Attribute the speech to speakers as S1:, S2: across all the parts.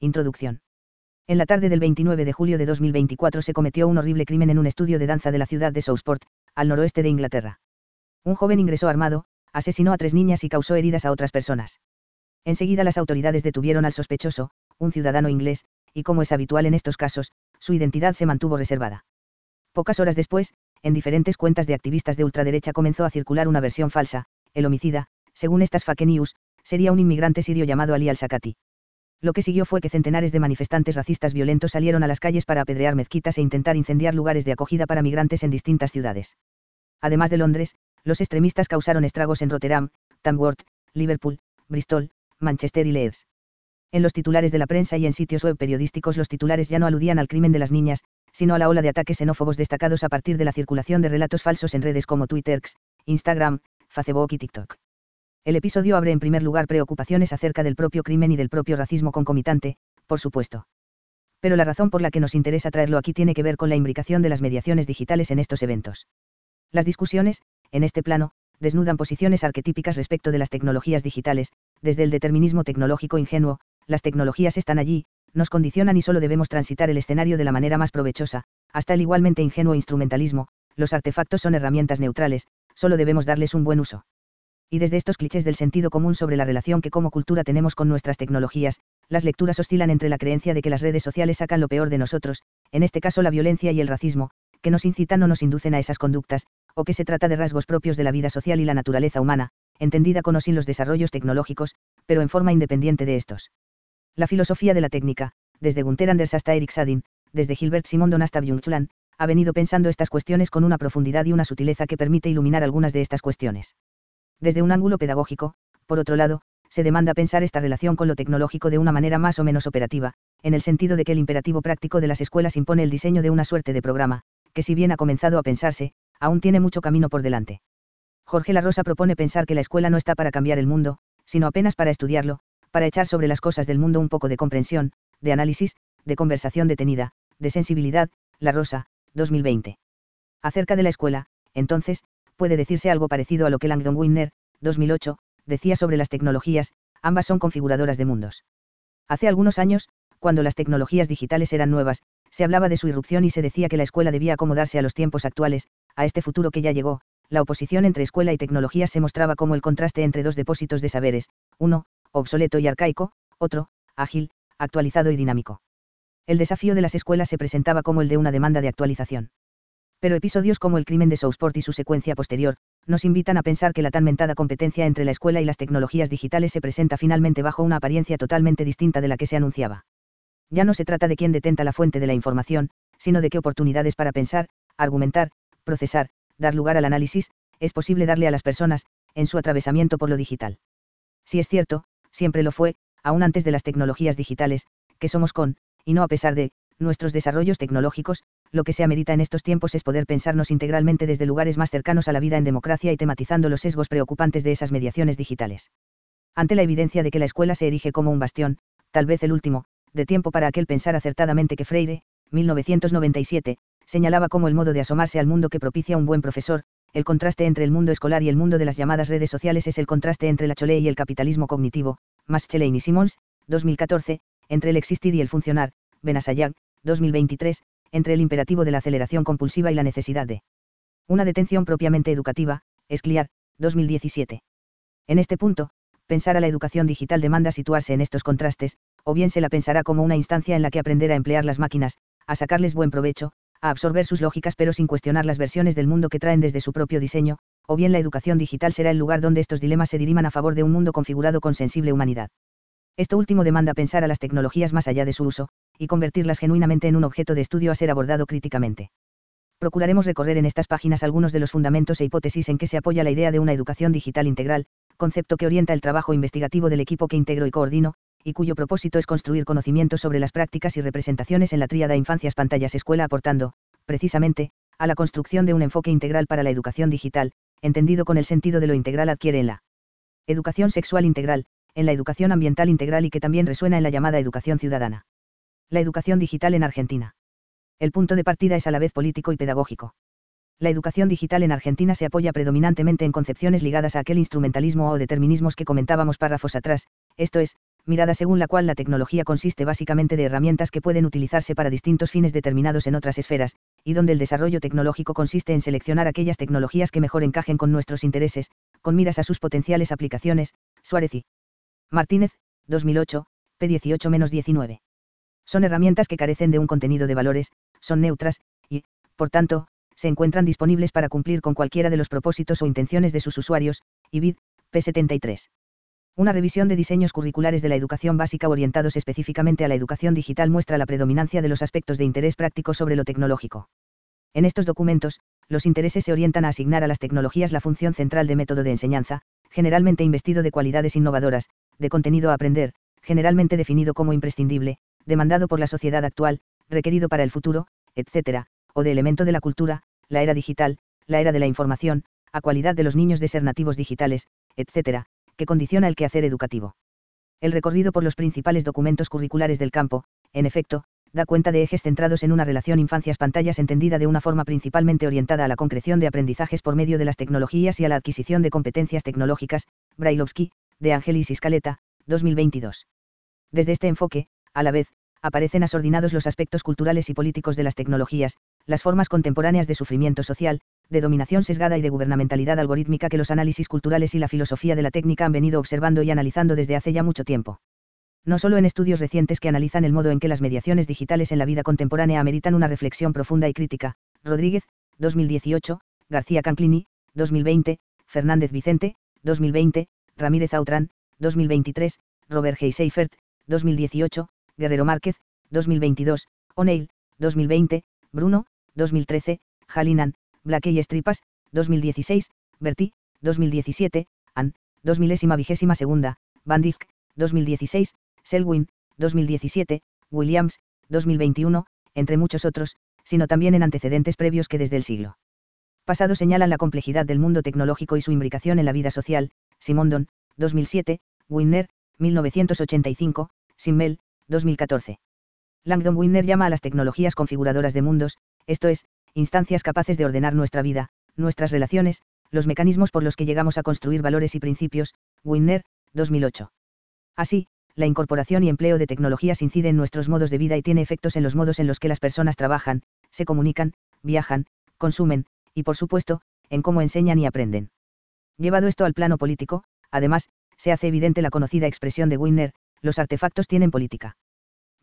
S1: Introducción. En la tarde del 29 de julio de 2024 se cometió un horrible crimen en un estudio de danza de la ciudad de Southport, al noroeste de Inglaterra. Un joven ingresó armado, asesinó a tres niñas y causó heridas a otras personas. Enseguida las autoridades detuvieron al sospechoso, un ciudadano inglés, y como es habitual en estos casos, su identidad se mantuvo reservada. Pocas horas después, en diferentes cuentas de activistas de ultraderecha comenzó a circular una versión falsa, el homicida, según estas fake news, sería un inmigrante sirio llamado Ali al-Sakati. Lo que siguió fue que centenares de manifestantes racistas violentos salieron a las calles para apedrear mezquitas e intentar incendiar lugares de acogida para migrantes en distintas ciudades. Además de Londres, los extremistas causaron estragos en Rotterdam, Tamworth, Liverpool, Bristol, Manchester y Leeds. En los titulares de la prensa y en sitios web periodísticos los titulares ya no aludían al crimen de las niñas, sino a la ola de ataques xenófobos destacados a partir de la circulación de relatos falsos en redes como Twitter, Instagram, Facebook y TikTok. El episodio abre en primer lugar preocupaciones acerca del propio crimen y del propio racismo concomitante, por supuesto. Pero la razón por la que nos interesa traerlo aquí tiene que ver con la imbricación de las mediaciones digitales en estos eventos. Las discusiones, en este plano, desnudan posiciones arquetípicas respecto de las tecnologías digitales, desde el determinismo tecnológico ingenuo, las tecnologías están allí, nos condicionan y solo debemos transitar el escenario de la manera más provechosa, hasta el igualmente ingenuo instrumentalismo, los artefactos son herramientas neutrales, solo debemos darles un buen uso. Y desde estos clichés del sentido común sobre la relación que como cultura tenemos con nuestras tecnologías, las lecturas oscilan entre la creencia de que las redes sociales sacan lo peor de nosotros, en este caso la violencia y el racismo, que nos incitan o nos inducen a esas conductas, o que se trata de rasgos propios de la vida social y la naturaleza humana, entendida con o sin los desarrollos tecnológicos, pero en forma independiente de estos. La filosofía de la técnica, desde Gunther Anders hasta Eric Sadin, desde Gilbert Simondon hasta Byung-Chul ha venido pensando estas cuestiones con una profundidad y una sutileza que permite iluminar algunas de estas cuestiones. Desde un ángulo pedagógico, por otro lado, se demanda pensar esta relación con lo tecnológico de una manera más o menos operativa, en el sentido de que el imperativo práctico de las escuelas impone el diseño de una suerte de programa, que si bien ha comenzado a pensarse, aún tiene mucho camino por delante. Jorge La Rosa propone pensar que la escuela no está para cambiar el mundo, sino apenas para estudiarlo, para echar sobre las cosas del mundo un poco de comprensión, de análisis, de conversación detenida, de sensibilidad, La Rosa, 2020. Acerca de la escuela, entonces, puede decirse algo parecido a lo que Langdon Winner, 2008, decía sobre las tecnologías, ambas son configuradoras de mundos. Hace algunos años, cuando las tecnologías digitales eran nuevas, se hablaba de su irrupción y se decía que la escuela debía acomodarse a los tiempos actuales, a este futuro que ya llegó, la oposición entre escuela y tecnología se mostraba como el contraste entre dos depósitos de saberes, uno, obsoleto y arcaico, otro, ágil, actualizado y dinámico. El desafío de las escuelas se presentaba como el de una demanda de actualización. Pero episodios como el crimen de Southport y su secuencia posterior, nos invitan a pensar que la tan mentada competencia entre la escuela y las tecnologías digitales se presenta finalmente bajo una apariencia totalmente distinta de la que se anunciaba. Ya no se trata de quién detenta la fuente de la información, sino de qué oportunidades para pensar, argumentar, procesar, dar lugar al análisis, es posible darle a las personas, en su atravesamiento por lo digital. Si es cierto, siempre lo fue, aún antes de las tecnologías digitales, que somos con, y no a pesar de, nuestros desarrollos tecnológicos, lo que se amerita en estos tiempos es poder pensarnos integralmente desde lugares más cercanos a la vida en democracia y tematizando los sesgos preocupantes de esas mediaciones digitales. Ante la evidencia de que la escuela se erige como un bastión, tal vez el último, de tiempo para aquel pensar acertadamente que Freire, 1997, señalaba como el modo de asomarse al mundo que propicia un buen profesor, el contraste entre el mundo escolar y el mundo de las llamadas redes sociales es el contraste entre la chole y el capitalismo cognitivo, Maschelein y Simons, 2014, entre el existir y el funcionar, Benasayag, 2023, entre el imperativo de la aceleración compulsiva y la necesidad de una detención propiamente educativa, Escliar, 2017. En este punto, pensar a la educación digital demanda situarse en estos contrastes, o bien se la pensará como una instancia en la que aprender a emplear las máquinas, a sacarles buen provecho, a absorber sus lógicas pero sin cuestionar las versiones del mundo que traen desde su propio diseño, o bien la educación digital será el lugar donde estos dilemas se diriman a favor de un mundo configurado con sensible humanidad. Esto último demanda pensar a las tecnologías más allá de su uso, y convertirlas genuinamente en un objeto de estudio a ser abordado críticamente. Procuraremos recorrer en estas páginas algunos de los fundamentos e hipótesis en que se apoya la idea de una educación digital integral, concepto que orienta el trabajo investigativo del equipo que integro y coordino, y cuyo propósito es construir conocimientos sobre las prácticas y representaciones en la tríada infancias pantallas escuela aportando, precisamente, a la construcción de un enfoque integral para la educación digital, entendido con el sentido de lo integral adquiere en la educación sexual integral, en la educación ambiental integral y que también resuena en la llamada educación ciudadana. La educación digital en Argentina. El punto de partida es a la vez político y pedagógico. La educación digital en Argentina se apoya predominantemente en concepciones ligadas a aquel instrumentalismo o determinismos que comentábamos párrafos atrás, esto es, mirada según la cual la tecnología consiste básicamente de herramientas que pueden utilizarse para distintos fines determinados en otras esferas, y donde el desarrollo tecnológico consiste en seleccionar aquellas tecnologías que mejor encajen con nuestros intereses, con miras a sus potenciales aplicaciones, Suárez y Martínez, 2008, P18-19. Son herramientas que carecen de un contenido de valores, son neutras, y, por tanto, se encuentran disponibles para cumplir con cualquiera de los propósitos o intenciones de sus usuarios, IBID, P73. Una revisión de diseños curriculares de la educación básica orientados específicamente a la educación digital muestra la predominancia de los aspectos de interés práctico sobre lo tecnológico. En estos documentos, los intereses se orientan a asignar a las tecnologías la función central de método de enseñanza, generalmente investido de cualidades innovadoras, de contenido a aprender, generalmente definido como imprescindible, demandado por la sociedad actual, requerido para el futuro, etc., o de elemento de la cultura, la era digital, la era de la información, a cualidad de los niños de ser nativos digitales, etc., que condiciona el quehacer educativo. El recorrido por los principales documentos curriculares del campo, en efecto, da cuenta de ejes centrados en una relación infancias-pantallas entendida de una forma principalmente orientada a la concreción de aprendizajes por medio de las tecnologías y a la adquisición de competencias tecnológicas, Brailovsky, de Angelis y Scaleta, 2022. Desde este enfoque, a la vez, aparecen asordinados los aspectos culturales y políticos de las tecnologías, las formas contemporáneas de sufrimiento social, de dominación sesgada y de gubernamentalidad algorítmica que los análisis culturales y la filosofía de la técnica han venido observando y analizando desde hace ya mucho tiempo. No solo en estudios recientes que analizan el modo en que las mediaciones digitales en la vida contemporánea ameritan una reflexión profunda y crítica, Rodríguez, 2018, García Canclini, 2020, Fernández Vicente, 2020, Ramírez Autran, 2023, Robert G. Seifert, 2018, Guerrero Márquez, 2022, O'Neill, 2020, Bruno, 2013, Jalinan, Blake y Estripas, 2016, Berti, 2017, Ann, 2000 vigésima segunda, Van 2016, Selwyn, 2017, Williams, 2021, entre muchos otros, sino también en antecedentes previos que desde el siglo pasado señalan la complejidad del mundo tecnológico y su imbricación en la vida social, Simondon, 2007, Winner, 1985, Simmel, 2014. Langdon Winner llama a las tecnologías configuradoras de mundos, esto es, instancias capaces de ordenar nuestra vida, nuestras relaciones, los mecanismos por los que llegamos a construir valores y principios, Winner, 2008. Así, la incorporación y empleo de tecnologías incide en nuestros modos de vida y tiene efectos en los modos en los que las personas trabajan, se comunican, viajan, consumen, y por supuesto, en cómo enseñan y aprenden. Llevado esto al plano político, además, se hace evidente la conocida expresión de Winner, los artefactos tienen política.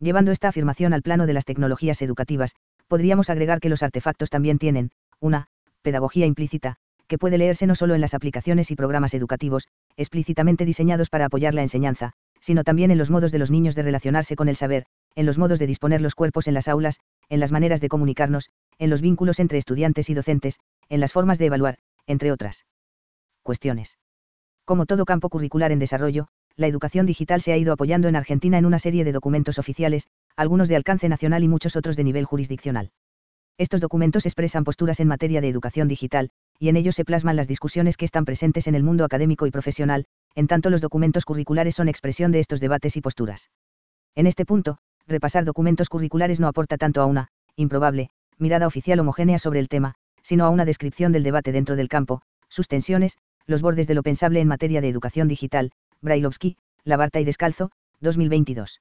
S1: Llevando esta afirmación al plano de las tecnologías educativas, podríamos agregar que los artefactos también tienen, una, pedagogía implícita, que puede leerse no solo en las aplicaciones y programas educativos, explícitamente diseñados para apoyar la enseñanza, sino también en los modos de los niños de relacionarse con el saber, en los modos de disponer los cuerpos en las aulas, en las maneras de comunicarnos, en los vínculos entre estudiantes y docentes, en las formas de evaluar, entre otras cuestiones. Como todo campo curricular en desarrollo, la educación digital se ha ido apoyando en Argentina en una serie de documentos oficiales, algunos de alcance nacional y muchos otros de nivel jurisdiccional. Estos documentos expresan posturas en materia de educación digital, y en ellos se plasman las discusiones que están presentes en el mundo académico y profesional, en tanto los documentos curriculares son expresión de estos debates y posturas. En este punto, repasar documentos curriculares no aporta tanto a una, improbable, mirada oficial homogénea sobre el tema, sino a una descripción del debate dentro del campo, sus tensiones, los bordes de lo pensable en materia de educación digital, Brailovsky, Labarta y Descalzo, 2022.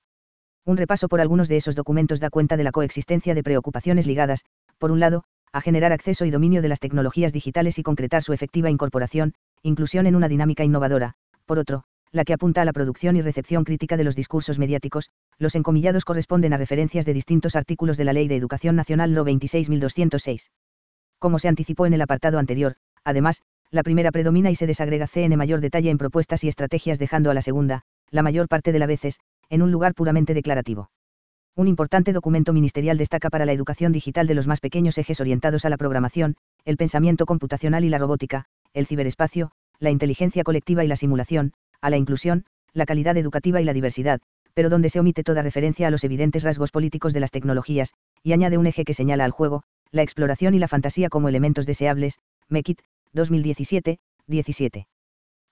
S1: Un repaso por algunos de esos documentos da cuenta de la coexistencia de preocupaciones ligadas, por un lado, a generar acceso y dominio de las tecnologías digitales y concretar su efectiva incorporación, inclusión en una dinámica innovadora, por otro, la que apunta a la producción y recepción crítica de los discursos mediáticos, los encomillados corresponden a referencias de distintos artículos de la Ley de Educación Nacional No 26206. Como se anticipó en el apartado anterior, además, la primera predomina y se desagrega C en mayor detalle en propuestas y estrategias dejando a la segunda, la mayor parte de las veces, en un lugar puramente declarativo. Un importante documento ministerial destaca para la educación digital de los más pequeños ejes orientados a la programación, el pensamiento computacional y la robótica, el ciberespacio, la inteligencia colectiva y la simulación, a la inclusión, la calidad educativa y la diversidad, pero donde se omite toda referencia a los evidentes rasgos políticos de las tecnologías, y añade un eje que señala al juego, la exploración y la fantasía como elementos deseables, MEKIT, 2017, 17.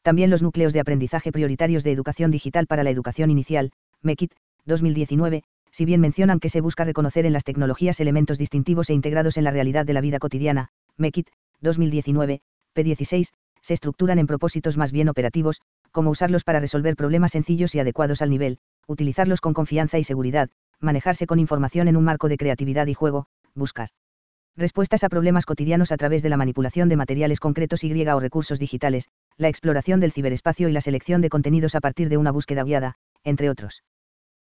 S1: También los núcleos de aprendizaje prioritarios de educación digital para la educación inicial, MEKIT, 2019, si bien mencionan que se busca reconocer en las tecnologías elementos distintivos e integrados en la realidad de la vida cotidiana, MEKIT, 2019, P16, se estructuran en propósitos más bien operativos, cómo usarlos para resolver problemas sencillos y adecuados al nivel, utilizarlos con confianza y seguridad, manejarse con información en un marco de creatividad y juego, buscar respuestas a problemas cotidianos a través de la manipulación de materiales concretos y o recursos digitales, la exploración del ciberespacio y la selección de contenidos a partir de una búsqueda guiada, entre otros.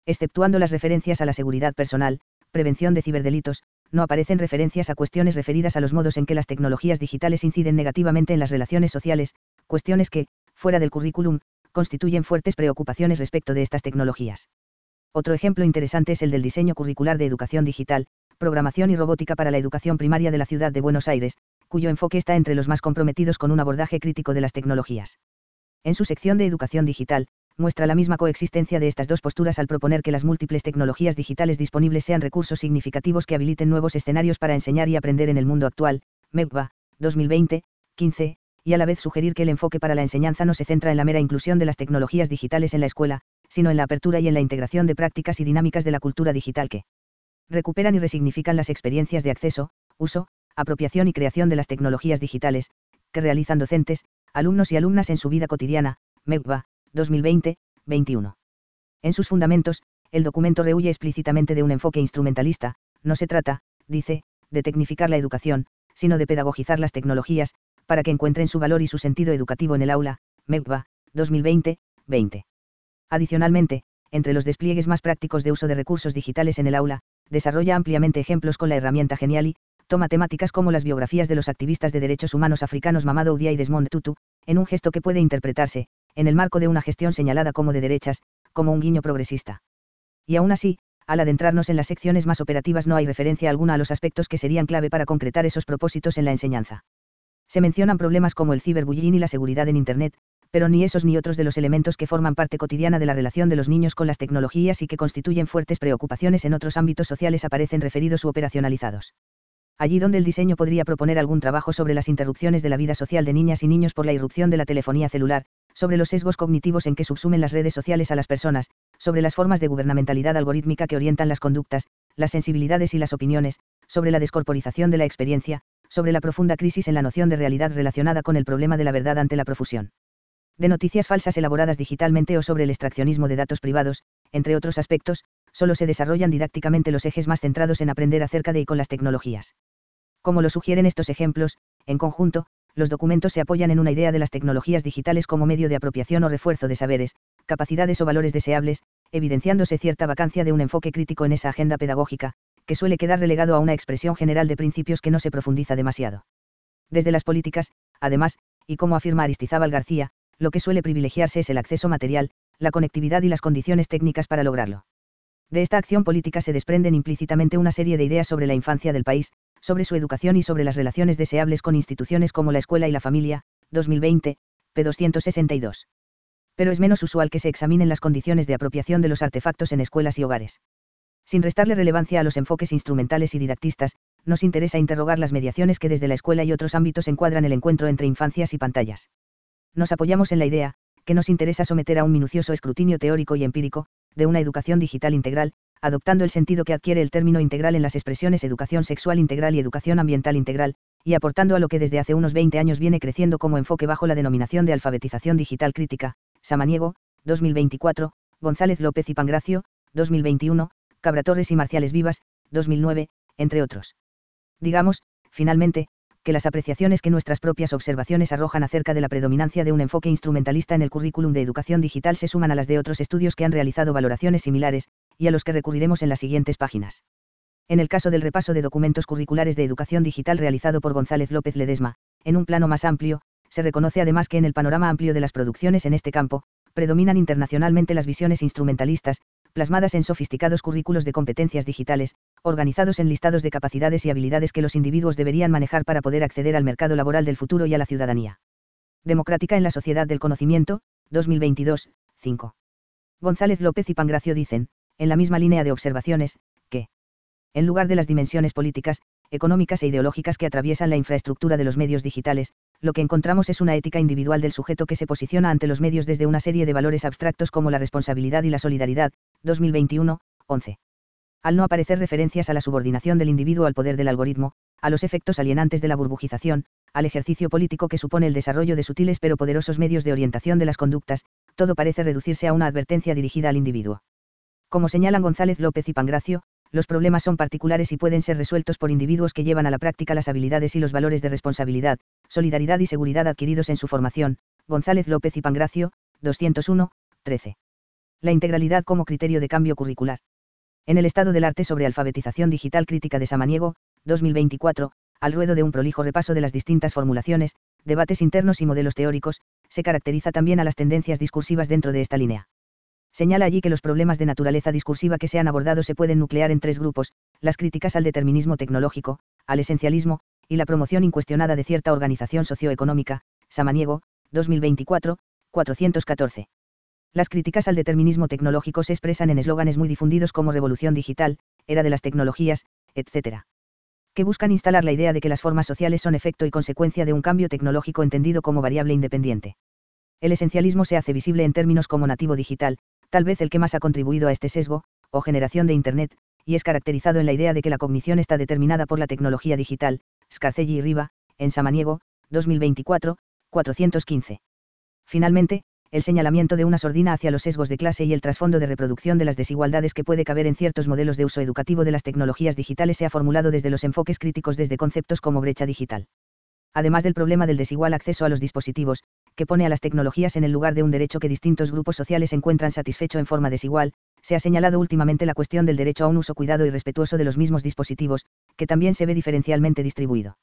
S1: Exceptuando las referencias a la seguridad personal, prevención de ciberdelitos, no aparecen referencias a cuestiones referidas a los modos en que las tecnologías digitales inciden negativamente en las relaciones sociales, cuestiones que, fuera del currículum, constituyen fuertes preocupaciones respecto de estas tecnologías. Otro ejemplo interesante es el del diseño curricular de educación digital, programación y robótica para la educación primaria de la ciudad de Buenos Aires, cuyo enfoque está entre los más comprometidos con un abordaje crítico de las tecnologías. En su sección de educación digital, muestra la misma coexistencia de estas dos posturas al proponer que las múltiples tecnologías digitales disponibles sean recursos significativos que habiliten nuevos escenarios para enseñar y aprender en el mundo actual, MEGVA, 2020, 15, y a la vez sugerir que el enfoque para la enseñanza no se centra en la mera inclusión de las tecnologías digitales en la escuela, sino en la apertura y en la integración de prácticas y dinámicas de la cultura digital que recuperan y resignifican las experiencias de acceso, uso, apropiación y creación de las tecnologías digitales, que realizan docentes, alumnos y alumnas en su vida cotidiana, MEGVA, 2020, 21. En sus fundamentos, el documento rehuye explícitamente de un enfoque instrumentalista, no se trata, dice, de tecnificar la educación, sino de pedagogizar las tecnologías, para que encuentren su valor y su sentido educativo en el aula, MEGVA, 2020, 20. Adicionalmente, entre los despliegues más prácticos de uso de recursos digitales en el aula, desarrolla ampliamente ejemplos con la herramienta Geniali, toma temáticas como las biografías de los activistas de derechos humanos africanos Mamadou Dia y Desmond Tutu, en un gesto que puede interpretarse, en el marco de una gestión señalada como de derechas, como un guiño progresista. Y aún así, al adentrarnos en las secciones más operativas no hay referencia alguna a los aspectos que serían clave para concretar esos propósitos en la enseñanza. Se mencionan problemas como el ciberbullying y la seguridad en Internet, pero ni esos ni otros de los elementos que forman parte cotidiana de la relación de los niños con las tecnologías y que constituyen fuertes preocupaciones en otros ámbitos sociales aparecen referidos u operacionalizados. Allí donde el diseño podría proponer algún trabajo sobre las interrupciones de la vida social de niñas y niños por la irrupción de la telefonía celular, sobre los sesgos cognitivos en que subsumen las redes sociales a las personas, sobre las formas de gubernamentalidad algorítmica que orientan las conductas, las sensibilidades y las opiniones, sobre la descorporización de la experiencia, sobre la profunda crisis en la noción de realidad relacionada con el problema de la verdad ante la profusión de noticias falsas elaboradas digitalmente o sobre el extraccionismo de datos privados, entre otros aspectos, solo se desarrollan didácticamente los ejes más centrados en aprender acerca de y con las tecnologías. Como lo sugieren estos ejemplos, en conjunto, los documentos se apoyan en una idea de las tecnologías digitales como medio de apropiación o refuerzo de saberes, capacidades o valores deseables, evidenciándose cierta vacancia de un enfoque crítico en esa agenda pedagógica, que suele quedar relegado a una expresión general de principios que no se profundiza demasiado. Desde las políticas, además, y como afirma Aristizábal García, lo que suele privilegiarse es el acceso material, la conectividad y las condiciones técnicas para lograrlo. De esta acción política se desprenden implícitamente una serie de ideas sobre la infancia del país, sobre su educación y sobre las relaciones deseables con instituciones como la escuela y la familia, 2020, p. 262. Pero es menos usual que se examinen las condiciones de apropiación de los artefactos en escuelas y hogares. Sin restarle relevancia a los enfoques instrumentales y didactistas, nos interesa interrogar las mediaciones que desde la escuela y otros ámbitos encuadran el encuentro entre infancias y pantallas. Nos apoyamos en la idea, que nos interesa someter a un minucioso escrutinio teórico y empírico, de una educación digital integral, adoptando el sentido que adquiere el término integral en las expresiones educación sexual integral y educación ambiental integral, y aportando a lo que desde hace unos 20 años viene creciendo como enfoque bajo la denominación de alfabetización digital crítica, Samaniego, 2024, González López y Pangracio, 2021, Cabra Torres y Marciales Vivas, 2009, entre otros. Digamos, finalmente, que las apreciaciones que nuestras propias observaciones arrojan acerca de la predominancia de un enfoque instrumentalista en el currículum de educación digital se suman a las de otros estudios que han realizado valoraciones similares, y a los que recurriremos en las siguientes páginas. En el caso del repaso de documentos curriculares de educación digital realizado por González López Ledesma, en un plano más amplio, se reconoce además que en el panorama amplio de las producciones en este campo, predominan internacionalmente las visiones instrumentalistas, plasmadas en sofisticados currículos de competencias digitales, organizados en listados de capacidades y habilidades que los individuos deberían manejar para poder acceder al mercado laboral del futuro y a la ciudadanía. Democrática en la sociedad del conocimiento, 2022, 5. González López y Pangracio dicen, en la misma línea de observaciones, que, en lugar de las dimensiones políticas, económicas e ideológicas que atraviesan la infraestructura de los medios digitales, lo que encontramos es una ética individual del sujeto que se posiciona ante los medios desde una serie de valores abstractos como la responsabilidad y la solidaridad, 2021, 11. Al no aparecer referencias a la subordinación del individuo al poder del algoritmo, a los efectos alienantes de la burbujización, al ejercicio político que supone el desarrollo de sutiles pero poderosos medios de orientación de las conductas, todo parece reducirse a una advertencia dirigida al individuo. Como señalan González López y Pangracio, los problemas son particulares y pueden ser resueltos por individuos que llevan a la práctica las habilidades y los valores de responsabilidad, solidaridad y seguridad adquiridos en su formación. González López y Pangracio, 201, 13. La integralidad como criterio de cambio curricular. En el estado del arte sobre alfabetización digital crítica de Samaniego, 2024, al ruedo de un prolijo repaso de las distintas formulaciones, debates internos y modelos teóricos, se caracteriza también a las tendencias discursivas dentro de esta línea. Señala allí que los problemas de naturaleza discursiva que se han abordado se pueden nuclear en tres grupos, las críticas al determinismo tecnológico, al esencialismo, y la promoción incuestionada de cierta organización socioeconómica, Samaniego, 2024, 414. Las críticas al determinismo tecnológico se expresan en eslóganes muy difundidos como revolución digital, era de las tecnologías, etc. Que buscan instalar la idea de que las formas sociales son efecto y consecuencia de un cambio tecnológico entendido como variable independiente. El esencialismo se hace visible en términos como nativo digital, tal vez el que más ha contribuido a este sesgo, o generación de Internet, y es caracterizado en la idea de que la cognición está determinada por la tecnología digital, Scarcelli y Riva, en Samaniego, 2024, 415. Finalmente, el señalamiento de una sordina hacia los sesgos de clase y el trasfondo de reproducción de las desigualdades que puede caber en ciertos modelos de uso educativo de las tecnologías digitales se ha formulado desde los enfoques críticos desde conceptos como brecha digital. Además del problema del desigual acceso a los dispositivos, que pone a las tecnologías en el lugar de un derecho que distintos grupos sociales encuentran satisfecho en forma desigual, se ha señalado últimamente la cuestión del derecho a un uso cuidado y respetuoso de los mismos dispositivos, que también se ve diferencialmente distribuido.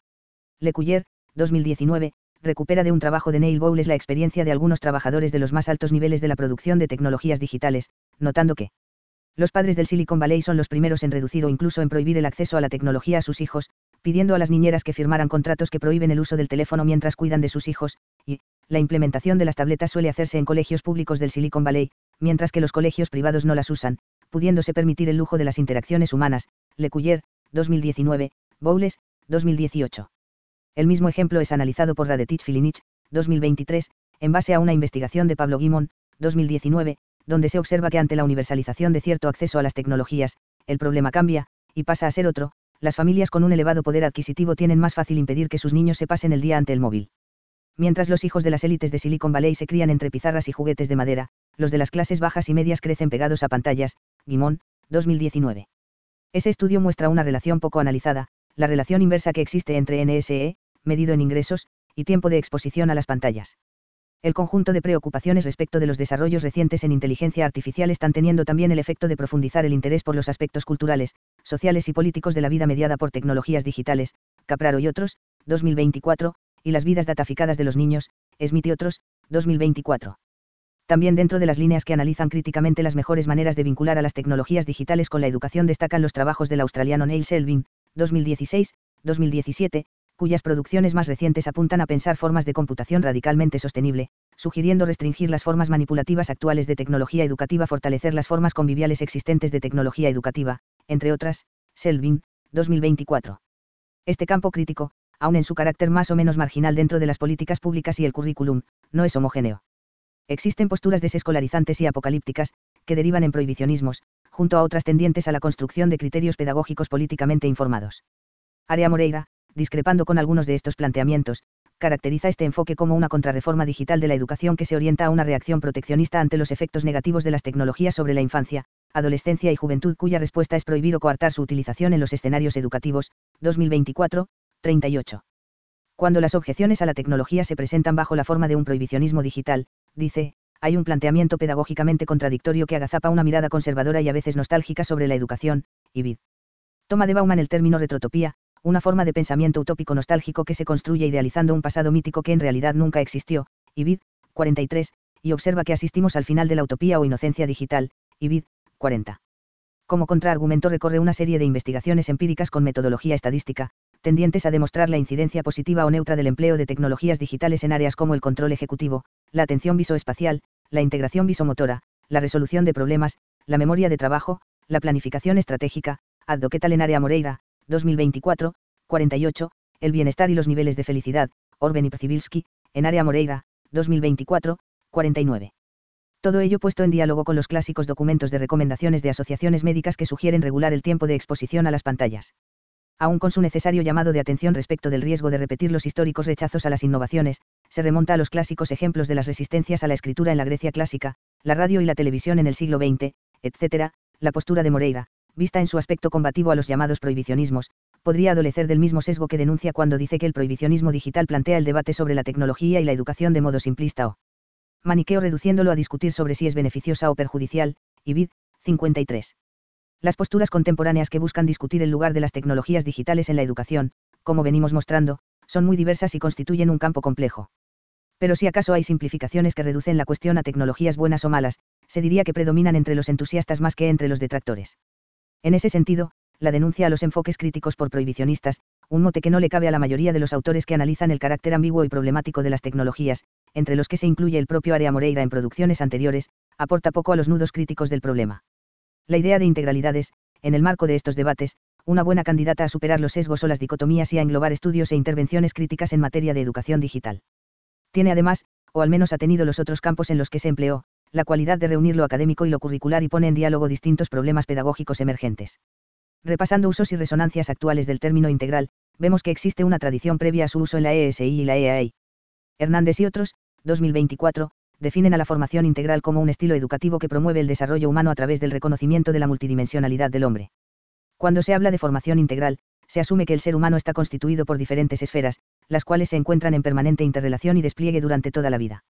S1: Lecuyer, 2019, recupera de un trabajo de Neil Bowles la experiencia de algunos trabajadores de los más altos niveles de la producción de tecnologías digitales, notando que los padres del Silicon Valley son los primeros en reducir o incluso en prohibir el acceso a la tecnología a sus hijos, pidiendo a las niñeras que firmaran contratos que prohíben el uso del teléfono mientras cuidan de sus hijos, y, la implementación de las tabletas suele hacerse en colegios públicos del Silicon Valley, mientras que los colegios privados no las usan, pudiéndose permitir el lujo de las interacciones humanas. Lecuyer, 2019, Bowles, 2018. El mismo ejemplo es analizado por Radetich Filinich, 2023, en base a una investigación de Pablo Guimón, 2019, donde se observa que ante la universalización de cierto acceso a las tecnologías, el problema cambia, y pasa a ser otro, las familias con un elevado poder adquisitivo tienen más fácil impedir que sus niños se pasen el día ante el móvil. Mientras los hijos de las élites de Silicon Valley se crían entre pizarras y juguetes de madera, los de las clases bajas y medias crecen pegados a pantallas. Guimón, 2019. Ese estudio muestra una relación poco analizada, la relación inversa que existe entre NSE, medido en ingresos, y tiempo de exposición a las pantallas. El conjunto de preocupaciones respecto de los desarrollos recientes en inteligencia artificial están teniendo también el efecto de profundizar el interés por los aspectos culturales, sociales y políticos de la vida mediada por tecnologías digitales, Capraro y otros, 2024, y las vidas dataficadas de los niños, Smith y otros, 2024. También dentro de las líneas que analizan críticamente las mejores maneras de vincular a las tecnologías digitales con la educación destacan los trabajos del australiano Neil Selvin, 2016, 2017, cuyas producciones más recientes apuntan a pensar formas de computación radicalmente sostenible, sugiriendo restringir las formas manipulativas actuales de tecnología educativa, fortalecer las formas conviviales existentes de tecnología educativa, entre otras, Selvin, 2024. Este campo crítico, aun en su carácter más o menos marginal dentro de las políticas públicas y el currículum, no es homogéneo. Existen posturas desescolarizantes y apocalípticas, que derivan en prohibicionismos, junto a otras tendientes a la construcción de criterios pedagógicos políticamente informados. Area Moreira, discrepando con algunos de estos planteamientos, caracteriza este enfoque como una contrarreforma digital de la educación que se orienta a una reacción proteccionista ante los efectos negativos de las tecnologías sobre la infancia, adolescencia y juventud cuya respuesta es prohibir o coartar su utilización en los escenarios educativos. 2024, 38. Cuando las objeciones a la tecnología se presentan bajo la forma de un prohibicionismo digital, dice, hay un planteamiento pedagógicamente contradictorio que agazapa una mirada conservadora y a veces nostálgica sobre la educación, y vid. Toma de Bauman el término retrotopía, una forma de pensamiento utópico nostálgico que se construye idealizando un pasado mítico que en realidad nunca existió, y vid. 43, y observa que asistimos al final de la utopía o inocencia digital, y vid. 40. Como contraargumento recorre una serie de investigaciones empíricas con metodología estadística, tendientes a demostrar la incidencia positiva o neutra del empleo de tecnologías digitales en áreas como el control ejecutivo, la atención visoespacial, la integración visomotora, la resolución de problemas, la memoria de trabajo, la planificación estratégica, Addoquetal en área Moreira, 2024, 48, el bienestar y los niveles de felicidad, Orben y Przybylski, en área Moreira, 2024, 49. Todo ello puesto en diálogo con los clásicos documentos de recomendaciones de asociaciones médicas que sugieren regular el tiempo de exposición a las pantallas. Aún con su necesario llamado de atención respecto del riesgo de repetir los históricos rechazos a las innovaciones, se remonta a los clásicos ejemplos de las resistencias a la escritura en la Grecia clásica, la radio y la televisión en el siglo XX, etc., la postura de Moreira, vista en su aspecto combativo a los llamados prohibicionismos, podría adolecer del mismo sesgo que denuncia cuando dice que el prohibicionismo digital plantea el debate sobre la tecnología y la educación de modo simplista o maniqueo reduciéndolo a discutir sobre si es beneficiosa o perjudicial, y vid. 53. Las posturas contemporáneas que buscan discutir el lugar de las tecnologías digitales en la educación, como venimos mostrando, son muy diversas y constituyen un campo complejo. Pero si acaso hay simplificaciones que reducen la cuestión a tecnologías buenas o malas, se diría que predominan entre los entusiastas más que entre los detractores. En ese sentido, la denuncia a los enfoques críticos por prohibicionistas, un mote que no le cabe a la mayoría de los autores que analizan el carácter ambiguo y problemático de las tecnologías, entre los que se incluye el propio Area Moreira en producciones anteriores, aporta poco a los nudos críticos del problema. La idea de integralidad es, en el marco de estos debates, una buena candidata a superar los sesgos o las dicotomías y a englobar estudios e intervenciones críticas en materia de educación digital. Tiene además, o al menos ha tenido los otros campos en los que se empleó, la cualidad de reunir lo académico y lo curricular y pone en diálogo distintos problemas pedagógicos emergentes. Repasando usos y resonancias actuales del término integral, vemos que existe una tradición previa a su uso en la ESI y la EAI. Hernández y otros, 2024, definen a la formación integral como un estilo educativo que promueve el desarrollo humano a través del reconocimiento de la multidimensionalidad del hombre. Cuando se habla de formación integral, se asume que el ser humano está constituido por diferentes esferas, las cuales se encuentran en permanente interrelación y despliegue durante toda la vida.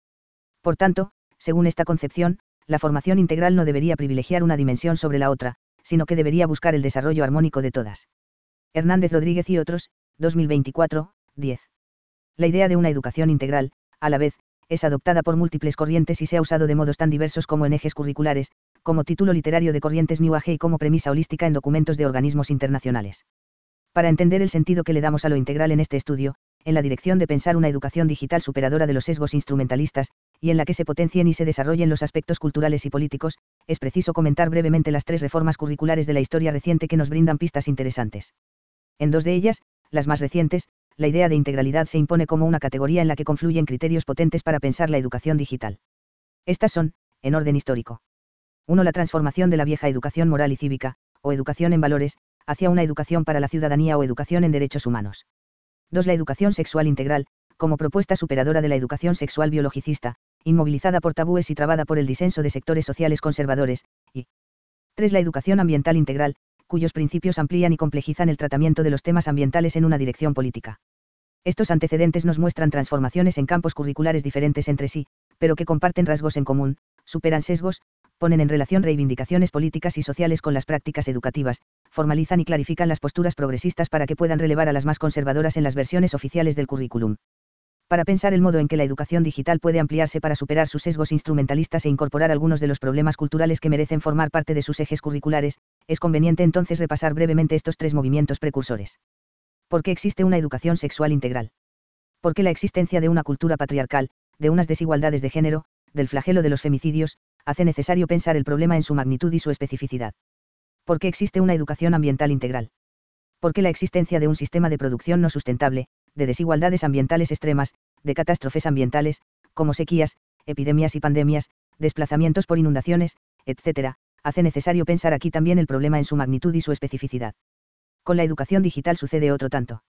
S1: Por tanto, según esta concepción, la formación integral no debería privilegiar una dimensión sobre la otra, sino que debería buscar el desarrollo armónico de todas. Hernández Rodríguez y otros, 2024, 10. La idea de una educación integral, a la vez, es adoptada por múltiples corrientes y se ha usado de modos tan diversos como en ejes curriculares, como título literario de corrientes New Age y como premisa holística en documentos de organismos internacionales. Para entender el sentido que le damos a lo integral en este estudio, en la dirección de pensar una educación digital superadora de los sesgos instrumentalistas, y en la que se potencien y se desarrollen los aspectos culturales y políticos, es preciso comentar brevemente las tres reformas curriculares de la historia reciente que nos brindan pistas interesantes. En dos de ellas, las más recientes, la idea de integralidad se impone como una categoría en la que confluyen criterios potentes para pensar la educación digital. Estas son, en orden histórico. 1. La transformación de la vieja educación moral y cívica, o educación en valores, hacia una educación para la ciudadanía o educación en derechos humanos. 2. La educación sexual integral, como propuesta superadora de la educación sexual biologicista, inmovilizada por tabúes y trabada por el disenso de sectores sociales conservadores, y 3. La educación ambiental integral, cuyos principios amplían y complejizan el tratamiento de los temas ambientales en una dirección política. Estos antecedentes nos muestran transformaciones en campos curriculares diferentes entre sí, pero que comparten rasgos en común, superan sesgos, ponen en relación reivindicaciones políticas y sociales con las prácticas educativas, formalizan y clarifican las posturas progresistas para que puedan relevar a las más conservadoras en las versiones oficiales del currículum. Para pensar el modo en que la educación digital puede ampliarse para superar sus sesgos instrumentalistas e incorporar algunos de los problemas culturales que merecen formar parte de sus ejes curriculares, es conveniente entonces repasar brevemente estos tres movimientos precursores. ¿Por qué existe una educación sexual integral? ¿Por qué la existencia de una cultura patriarcal, de unas desigualdades de género, del flagelo de los femicidios, hace necesario pensar el problema en su magnitud y su especificidad? ¿Por qué existe una educación ambiental integral? ¿Por qué la existencia de un sistema de producción no sustentable, de desigualdades ambientales extremas, de catástrofes ambientales, como sequías, epidemias y pandemias, desplazamientos por inundaciones, etc., hace necesario pensar aquí también el problema en su magnitud y su especificidad. Con la educación digital sucede otro tanto.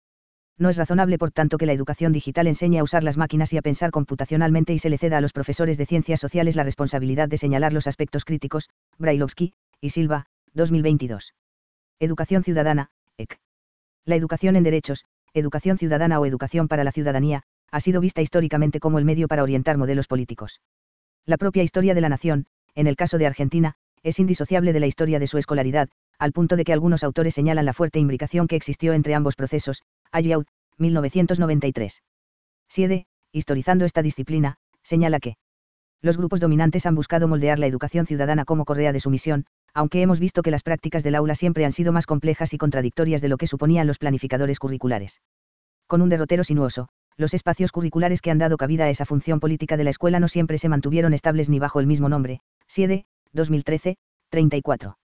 S1: No es razonable, por tanto, que la educación digital enseñe a usar las máquinas y a pensar computacionalmente y se le ceda a los profesores de ciencias sociales la responsabilidad de señalar los aspectos críticos, Brailovsky, y Silva, 2022. Educación ciudadana, EC. La educación en derechos, educación ciudadana o educación para la ciudadanía, ha sido vista históricamente como el medio para orientar modelos políticos. La propia historia de la nación, en el caso de Argentina, es indisociable de la historia de su escolaridad, al punto de que algunos autores señalan la fuerte imbricación que existió entre ambos procesos. Ayaud, 1993. Siede, historizando esta disciplina, señala que los grupos dominantes han buscado moldear la educación ciudadana como correa de su misión, aunque hemos visto que las prácticas del aula siempre han sido más complejas y contradictorias de lo que suponían los planificadores curriculares. Con un derrotero sinuoso, los espacios curriculares que han dado cabida a esa función política de la escuela no siempre se mantuvieron estables ni bajo el mismo nombre. Siede, 2013, 34.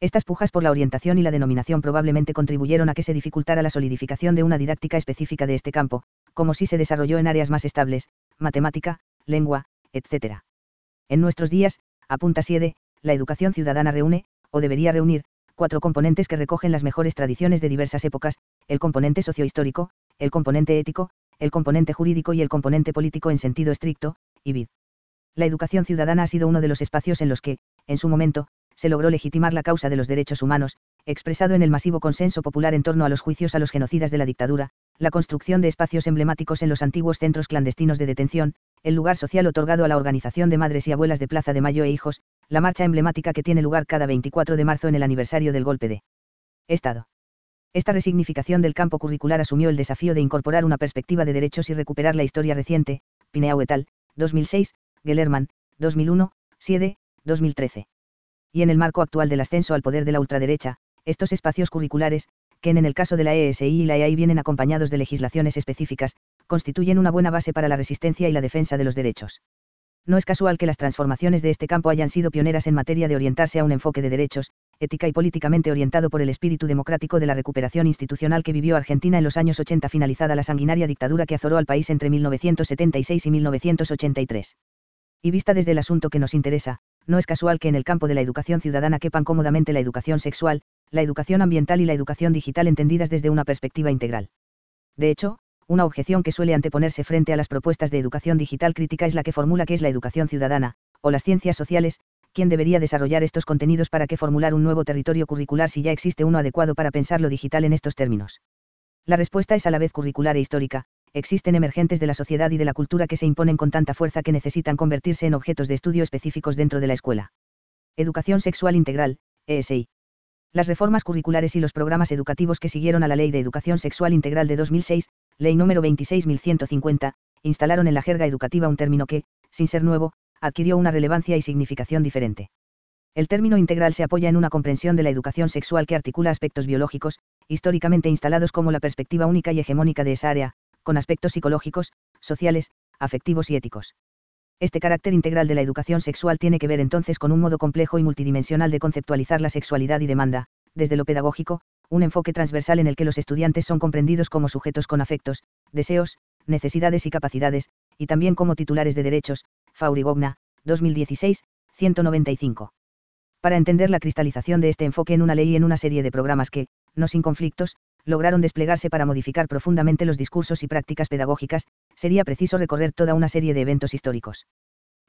S1: Estas pujas por la orientación y la denominación probablemente contribuyeron a que se dificultara la solidificación de una didáctica específica de este campo, como si se desarrolló en áreas más estables, matemática, lengua, etc. En nuestros días, apunta Siede, la educación ciudadana reúne, o debería reunir, cuatro componentes que recogen las mejores tradiciones de diversas épocas, el componente sociohistórico, el componente ético, el componente jurídico y el componente político en sentido estricto, y vid. La educación ciudadana ha sido uno de los espacios en los que, en su momento, se logró legitimar la causa de los derechos humanos, expresado en el masivo consenso popular en torno a los juicios a los genocidas de la dictadura, la construcción de espacios emblemáticos en los antiguos centros clandestinos de detención, el lugar social otorgado a la organización de madres y abuelas de Plaza de Mayo e hijos, la marcha emblemática que tiene lugar cada 24 de marzo en el aniversario del golpe de Estado. Esta resignificación del campo curricular asumió el desafío de incorporar una perspectiva de derechos y recuperar la historia reciente, Pineau et al., 2006, Gellerman, 2001, Siede, 2013. Y en el marco actual del ascenso al poder de la ultraderecha, estos espacios curriculares, que en el caso de la ESI y la EAI vienen acompañados de legislaciones específicas, constituyen una buena base para la resistencia y la defensa de los derechos. No es casual que las transformaciones de este campo hayan sido pioneras en materia de orientarse a un enfoque de derechos, ética y políticamente orientado por el espíritu democrático de la recuperación institucional que vivió Argentina en los años 80 finalizada la sanguinaria dictadura que azoró al país entre 1976 y 1983. Y vista desde el asunto que nos interesa, no es casual que en el campo de la educación ciudadana quepan cómodamente la educación sexual, la educación ambiental y la educación digital entendidas desde una perspectiva integral. De hecho, una objeción que suele anteponerse frente a las propuestas de educación digital crítica es la que formula que es la educación ciudadana, o las ciencias sociales, quién debería desarrollar estos contenidos para que formular un nuevo territorio curricular si ya existe uno adecuado para pensar lo digital en estos términos. La respuesta es a la vez curricular e histórica, existen emergentes de la sociedad y de la cultura que se imponen con tanta fuerza que necesitan convertirse en objetos de estudio específicos dentro de la escuela. Educación sexual integral, ESI. Las reformas curriculares y los programas educativos que siguieron a la Ley de Educación Sexual Integral de 2006, Ley número 26.150, instalaron en la jerga educativa un término que, sin ser nuevo, adquirió una relevancia y significación diferente. El término integral se apoya en una comprensión de la educación sexual que articula aspectos biológicos, históricamente instalados como la perspectiva única y hegemónica de esa área, con aspectos psicológicos, sociales, afectivos y éticos. Este carácter integral de la educación sexual tiene que ver entonces con un modo complejo y multidimensional de conceptualizar la sexualidad y demanda, desde lo pedagógico, un enfoque transversal en el que los estudiantes son comprendidos como sujetos con afectos, deseos, necesidades y capacidades, y también como titulares de derechos, Faurigogna, 2016, 195. Para entender la cristalización de este enfoque en una ley y en una serie de programas que, no sin conflictos, lograron desplegarse para modificar profundamente los discursos y prácticas pedagógicas, sería preciso recorrer toda una serie de eventos históricos.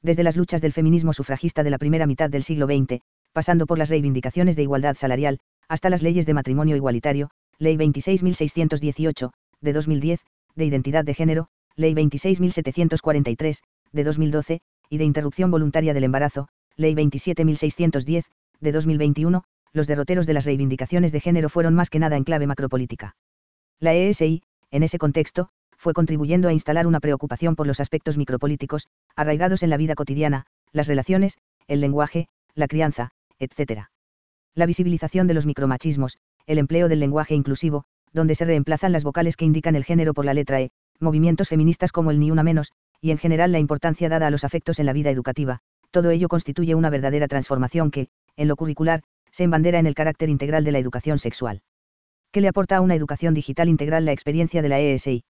S1: Desde las luchas del feminismo sufragista de la primera mitad del siglo XX, pasando por las reivindicaciones de igualdad salarial, hasta las leyes de matrimonio igualitario, Ley 26.618, de 2010, de identidad de género, Ley 26.743, de 2012, y de interrupción voluntaria del embarazo, Ley 27.610, de 2021, los derroteros de las reivindicaciones de género fueron más que nada en clave macropolítica. La ESI, en ese contexto, fue contribuyendo a instalar una preocupación por los aspectos micropolíticos, arraigados en la vida cotidiana, las relaciones, el lenguaje, la crianza, etc. La visibilización de los micromachismos, el empleo del lenguaje inclusivo, donde se reemplazan las vocales que indican el género por la letra E, movimientos feministas como el Ni Una Menos, y en general la importancia dada a los afectos en la vida educativa, todo ello constituye una verdadera transformación que, en lo curricular, se embandera en el carácter integral de la educación sexual. ¿Qué le aporta a una educación digital integral la experiencia de la ESI?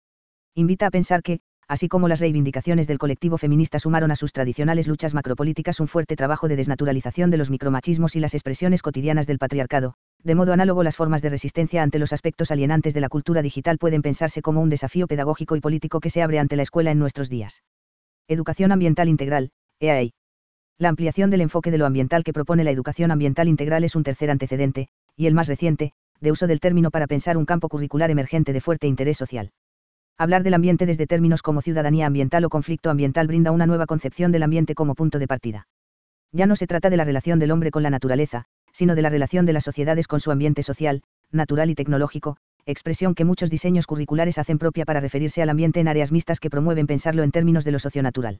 S1: Invita a pensar que, así como las reivindicaciones del colectivo feminista sumaron a sus tradicionales luchas macropolíticas un fuerte trabajo de desnaturalización de los micromachismos y las expresiones cotidianas del patriarcado, de modo análogo las formas de resistencia ante los aspectos alienantes de la cultura digital pueden pensarse como un desafío pedagógico y político que se abre ante la escuela en nuestros días. Educación ambiental integral, EAI. La ampliación del enfoque de lo ambiental que propone la educación ambiental integral es un tercer antecedente, y el más reciente, de uso del término para pensar un campo curricular emergente de fuerte interés social. Hablar del ambiente desde términos como ciudadanía ambiental o conflicto ambiental brinda una nueva concepción del ambiente como punto de partida. Ya no se trata de la relación del hombre con la naturaleza, sino de la relación de las sociedades con su ambiente social, natural y tecnológico, expresión que muchos diseños curriculares hacen propia para referirse al ambiente en áreas mixtas que promueven pensarlo en términos de lo socionatural.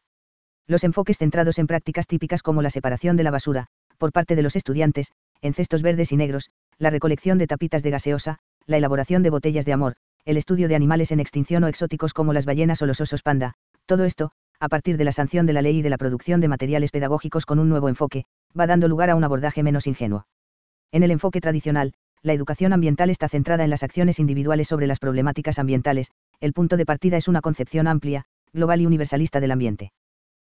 S1: Los enfoques centrados en prácticas típicas como la separación de la basura, por parte de los estudiantes, en cestos verdes y negros, la recolección de tapitas de gaseosa, la elaboración de botellas de amor, el estudio de animales en extinción o exóticos como las ballenas o los osos panda, todo esto, a partir de la sanción de la ley y de la producción de materiales pedagógicos con un nuevo enfoque, va dando lugar a un abordaje menos ingenuo. En el enfoque tradicional, la educación ambiental está centrada en las acciones individuales sobre las problemáticas ambientales, el punto de partida es una concepción amplia, global y universalista del ambiente.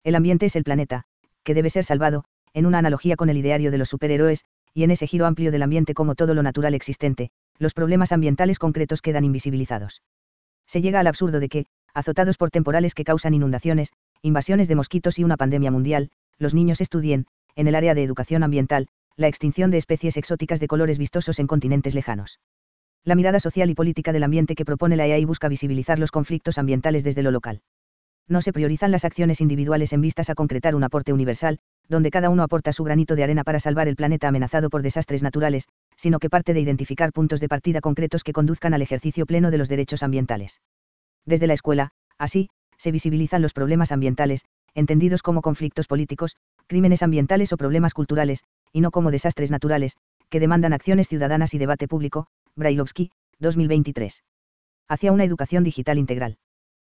S1: El ambiente es el planeta, que debe ser salvado, en una analogía con el ideario de los superhéroes, y en ese giro amplio del ambiente como todo lo natural existente, los problemas ambientales concretos quedan invisibilizados. Se llega al absurdo de que, azotados por temporales que causan inundaciones, invasiones de mosquitos y una pandemia mundial, los niños estudien, en el área de educación ambiental, la extinción de especies exóticas de colores vistosos en continentes lejanos. La mirada social y política del ambiente que propone la EAI busca visibilizar los conflictos ambientales desde lo local. No se priorizan las acciones individuales en vistas a concretar un aporte universal, donde cada uno aporta su granito de arena para salvar el planeta amenazado por desastres naturales, sino que parte de identificar puntos de partida concretos que conduzcan al ejercicio pleno de los derechos ambientales. Desde la escuela, así, se visibilizan los problemas ambientales, entendidos como conflictos políticos, crímenes ambientales o problemas culturales, y no como desastres naturales, que demandan acciones ciudadanas y debate público, Brailovsky, 2023. Hacia una educación digital integral.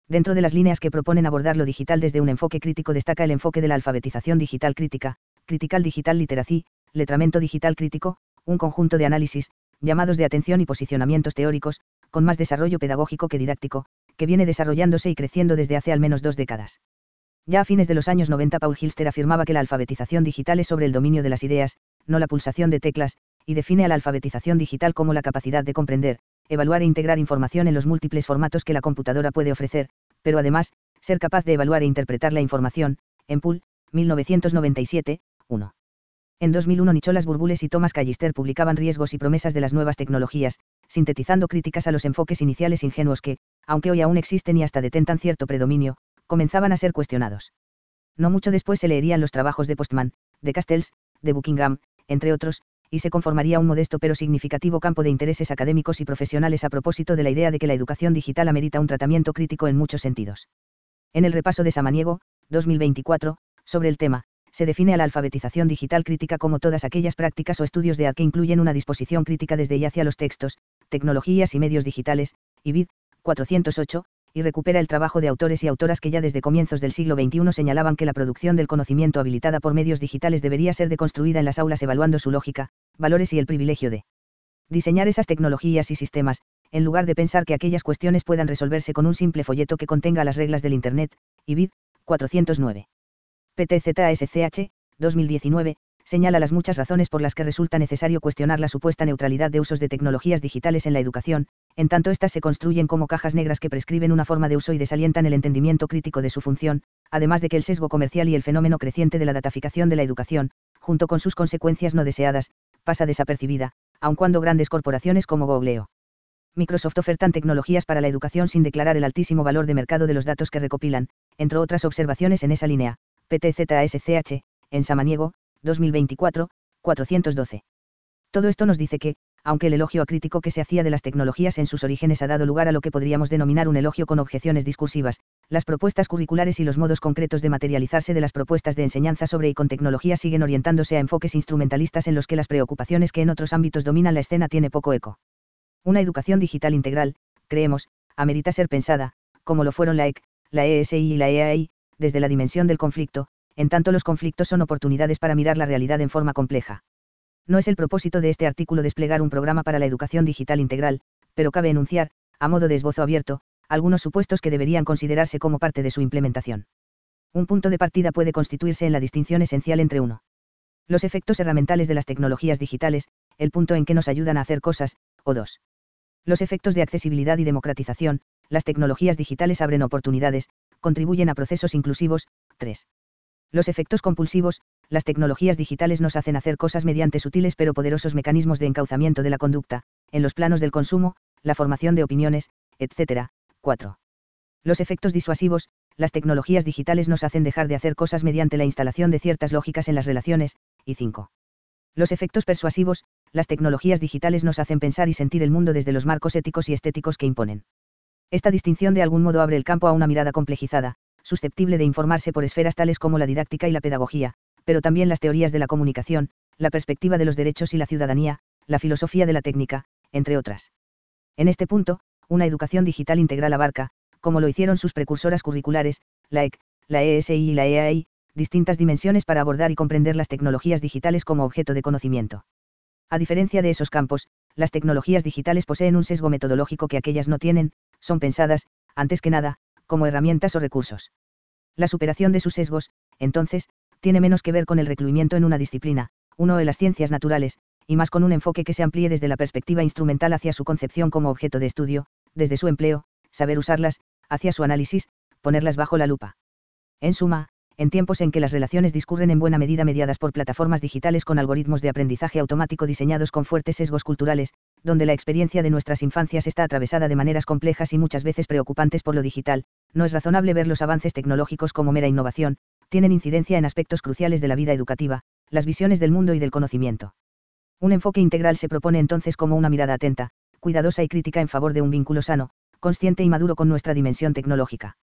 S1: Dentro de las líneas que proponen abordar lo digital desde un enfoque crítico destaca el enfoque de la alfabetización digital crítica, Critical Digital Literacy, letramento digital crítico, un conjunto de análisis, llamados de atención y posicionamientos teóricos, con más desarrollo pedagógico que didáctico, que viene desarrollándose y creciendo desde hace al menos dos décadas. Ya a fines de los años 90 Paul Hilster afirmaba que la alfabetización digital es sobre el dominio de las ideas, no la pulsación de teclas, y define a la alfabetización digital como la capacidad de comprender, evaluar e integrar información en los múltiples formatos que la computadora puede ofrecer, pero además, ser capaz de evaluar e interpretar la información, en Pool, 1997, 1. En 2001 Nicholas Burbules y Thomas Callister publicaban Riesgos y promesas de las nuevas tecnologías, sintetizando críticas a los enfoques iniciales ingenuos que, aunque hoy aún existen y hasta detentan cierto predominio, comenzaban a ser cuestionados. No mucho después se leerían los trabajos de Postman, de Castells, de Buckingham, entre otros, y se conformaría un modesto pero significativo campo de intereses académicos y profesionales a propósito de la idea de que la educación digital amerita un tratamiento crítico en muchos sentidos. En el repaso de Samaniego, 2024, sobre el tema, se define a la alfabetización digital crítica como todas aquellas prácticas o estudios de ad que incluyen una disposición crítica desde y hacia los textos, tecnologías y medios digitales, y vid. 408, y recupera el trabajo de autores y autoras que ya desde comienzos del siglo XXI señalaban que la producción del conocimiento habilitada por medios digitales debería ser deconstruida en las aulas evaluando su lógica, valores y el privilegio de diseñar esas tecnologías y sistemas, en lugar de pensar que aquellas cuestiones puedan resolverse con un simple folleto que contenga las reglas del Internet, IBID, 409. PTZASCH, 2019, señala las muchas razones por las que resulta necesario cuestionar la supuesta neutralidad de usos de tecnologías digitales en la educación, en tanto éstas se construyen como cajas negras que prescriben una forma de uso y desalientan el entendimiento crítico de su función, además de que el sesgo comercial y el fenómeno creciente de la dataficación de la educación, junto con sus consecuencias no deseadas, pasa desapercibida, aun cuando grandes corporaciones como Google o Microsoft ofertan tecnologías para la educación sin declarar el altísimo valor de mercado de los datos que recopilan, entre otras observaciones en esa línea, PTZASCH, en Samaniego, 2024, 412. Todo esto nos dice que, aunque el elogio acrítico que se hacía de las tecnologías en sus orígenes ha dado lugar a lo que podríamos denominar un elogio con objeciones discursivas, las propuestas curriculares y los modos concretos de materializarse de las propuestas de enseñanza sobre y con tecnología siguen orientándose a enfoques instrumentalistas en los que las preocupaciones que en otros ámbitos dominan la escena tiene poco eco. Una educación digital integral, creemos, amerita ser pensada, como lo fueron la EC, la ESI y la EAI, desde la dimensión del conflicto, en tanto los conflictos son oportunidades para mirar la realidad en forma compleja. No es el propósito de este artículo desplegar un programa para la educación digital integral, pero cabe enunciar, a modo de esbozo abierto, algunos supuestos que deberían considerarse como parte de su implementación. Un punto de partida puede constituirse en la distinción esencial entre uno. Los efectos herramientales de las tecnologías digitales, el punto en que nos ayudan a hacer cosas, o dos. Los efectos de accesibilidad y democratización, las tecnologías digitales abren oportunidades, contribuyen a procesos inclusivos, 3. Los efectos compulsivos, las tecnologías digitales nos hacen hacer cosas mediante sutiles pero poderosos mecanismos de encauzamiento de la conducta, en los planos del consumo, la formación de opiniones, etc. 4. Los efectos disuasivos, las tecnologías digitales nos hacen dejar de hacer cosas mediante la instalación de ciertas lógicas en las relaciones, y 5. Los efectos persuasivos, las tecnologías digitales nos hacen pensar y sentir el mundo desde los marcos éticos y estéticos que imponen. Esta distinción de algún modo abre el campo a una mirada complejizada, susceptible de informarse por esferas tales como la didáctica y la pedagogía, pero también las teorías de la comunicación, la perspectiva de los derechos y la ciudadanía, la filosofía de la técnica, entre otras. En este punto, una educación digital integral abarca, como lo hicieron sus precursoras curriculares, la EC, la ESI y la EAI, distintas dimensiones para abordar y comprender las tecnologías digitales como objeto de conocimiento. A diferencia de esos campos, las tecnologías digitales poseen un sesgo metodológico que aquellas no tienen, son pensadas, antes que nada, como herramientas o recursos. La superación de sus sesgos, entonces, tiene menos que ver con el recluimiento en una disciplina, uno de las ciencias naturales, y más con un enfoque que se amplíe desde la perspectiva instrumental hacia su concepción como objeto de estudio, desde su empleo, saber usarlas, hacia su análisis, ponerlas bajo la lupa. En suma, en tiempos en que las relaciones discurren en buena medida mediadas por plataformas digitales con algoritmos de aprendizaje automático diseñados con fuertes sesgos culturales, donde la experiencia de nuestras infancias está atravesada de maneras complejas y muchas veces preocupantes por lo digital, no es razonable ver los avances tecnológicos como mera innovación, tienen incidencia en aspectos cruciales de la vida educativa, las visiones del mundo y del conocimiento. Un enfoque integral se propone entonces como una mirada atenta, cuidadosa y crítica en favor de un vínculo sano, consciente y maduro con nuestra dimensión tecnológica.